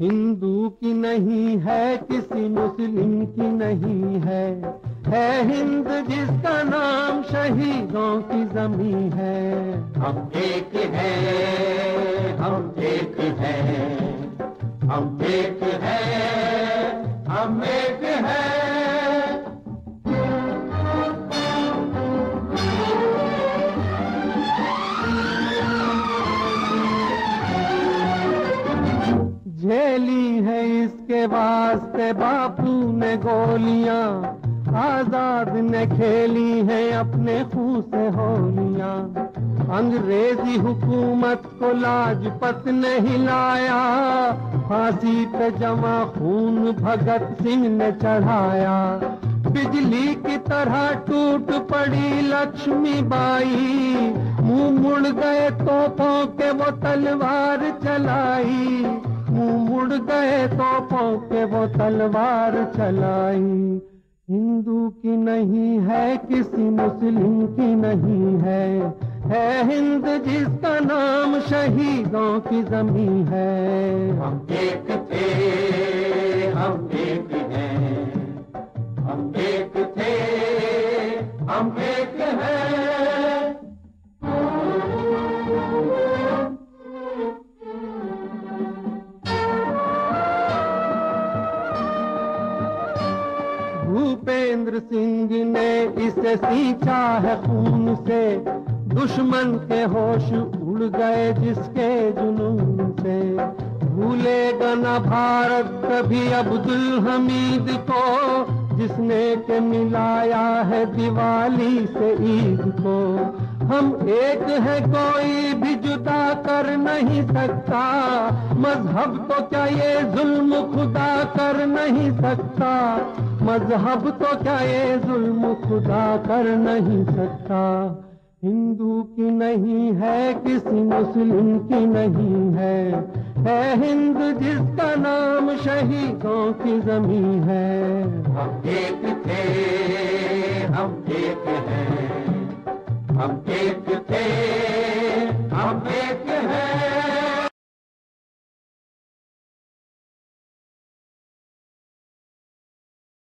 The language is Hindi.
हिंदू की नहीं है, किसी मुस्लिम की नहीं है। है हिंद जिसका नाम शहीदों की जमी है। हम एक हैं, हम एक हैं, हम एक हैं, हम एक हैं। इसके वास्ते बापू ने गोलियाँ, आज़ाद ने खेली है अपने खून से होलियाँ। अंग्रेज़ी हुकूमत को लाजपत ने हिलाया फांसी पे जमा खून भगत सिंह ने चढ़ाया। बिजली की तरह टूट पड़ी लक्ष्मी बाई, मुँह मुड़ गए तोपों के वो तलवार चलाई। मुड़ गए तोपों के वो तलवार चलाई। हिंदू की नहीं है, किसी मुस्लिम की नहीं है। है हिंद जिसका नाम शहीदों की जमी है। हम एक भूपेंद्र सिंह ने इसे सींचा है खून से। दुश्मन के होश उड़ गए जिसके जुनून से। भूलेगा न भारत कभी अब्दुल हमीद को, जिसने के मिलाया है दिवाली से ईद को। हम एक है, कोई भी जुदा कर नहीं सकता। मज़हब तो क्या ये जुल्म खुदा कर नहीं सकता? मज़हब तो क्या ये जुल्म खुदा कर नहीं सकता? हिंदू की नहीं है, किसी मुस्लिम की नहीं है। है हिंद जिसका नाम शहीदों की जमी है। हम एक थे, हम एक हैं। हम एक